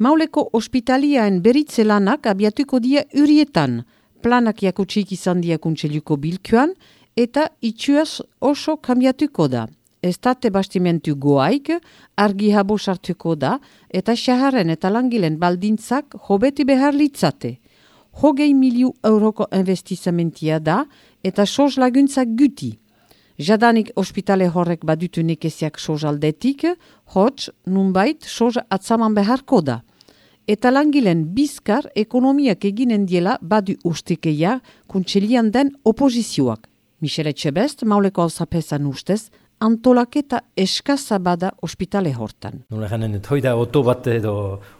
Mauleko ospitaliaen beritze lanak abiatuko dia urietan, planak jakutsik izan dia kuntseluko bilkuan, eta itxuaz oso kambiatuko da. Estate bastimentu goaik, argi habo sartuko da, eta xaharren eta langilen baldintzak hobeti behar litzate. Hogei miliu euroko investizamentia da, eta soz laguntzak guti. Jadanik ospitale horrek badutu nekeziak soz aldetik, hots, nunbait, soz atzaman beharko da. Eta langilen bizkar ekonomiak eginen diela badu ustikeia kuntselian den opozizioak. Michele Txebest, mauleko alzapezan ustez, antolaketa eskaza bada ospitale hortan. Nola janen, hoi da oto bat edo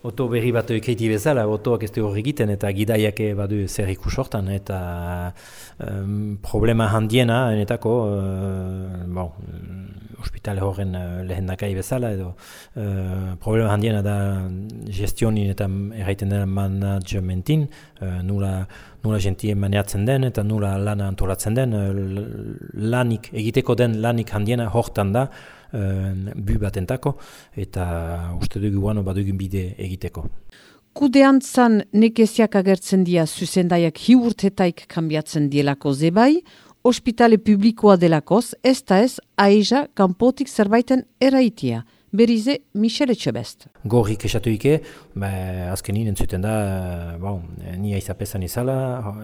oto berri bat ekeiti bezala, otoak ez du hori egiten eta gidaiak badu zer ikus hortan eta um, problema handiena enetako uh, bon, ospitale horren uh, lehen dakai bezala edo uh, problema handiena da gestionin eta erraiten dena managementin, uh, nula nula gentie maneatzen den eta nula lana antolatzen den, lanik, egiteko den lanik handiena hortan da, uh, bu batentako, eta uste dugu guano badugun bide egiteko. Kudean zan nekeziak agertzen dia zuzendaiak hiurtetaik kambiatzen dielako zebai, ospitale publikoa delakoz, ez da ez aiza kanpotik zerbaiten eraitia berize Michele Txebest. Gorrik esatu ike, ba, azken nien entzuten da, bon, ni aizapezan izala,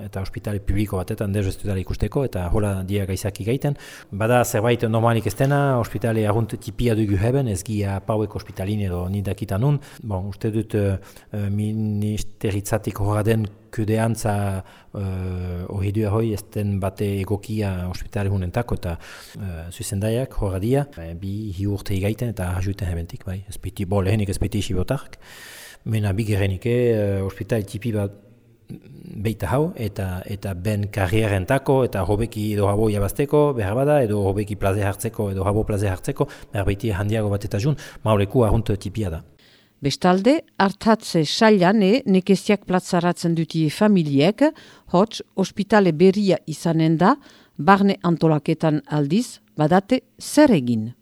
eta ospitale publiko batetan dezo ez ikusteko, eta hola dia gaizaki gaiten. Bada zerbait normalik ez ospitale agunt tipia dugu heben, ez gia pauek ospitalin edo nidakitan nun. Bon, uste dut uh, ministeritzatik den kudeantza uh, hori hoi ez den bate egokia ospitale hunentako eta uh, zuzendaiak horra dia, uh, bi hi urte igaiten eta hajuten hebentik, bai, ez piti, bo lehenik ez piti isibotak, mena bi gerenike uh, ospitale tipi bat beita hau eta eta ben karrierentako eta hobeki edo habo jabazteko behar bada edo hobeki plaze hartzeko edo habo plaze hartzeko behar beiti handiago bat eta jun mauleku ahunt tipia da. Bestalde, hartatze sailan e, nekeziak platzaratzen duti familiek, hots, ospitale berria izanen da, barne antolaketan aldiz, badate zer egin.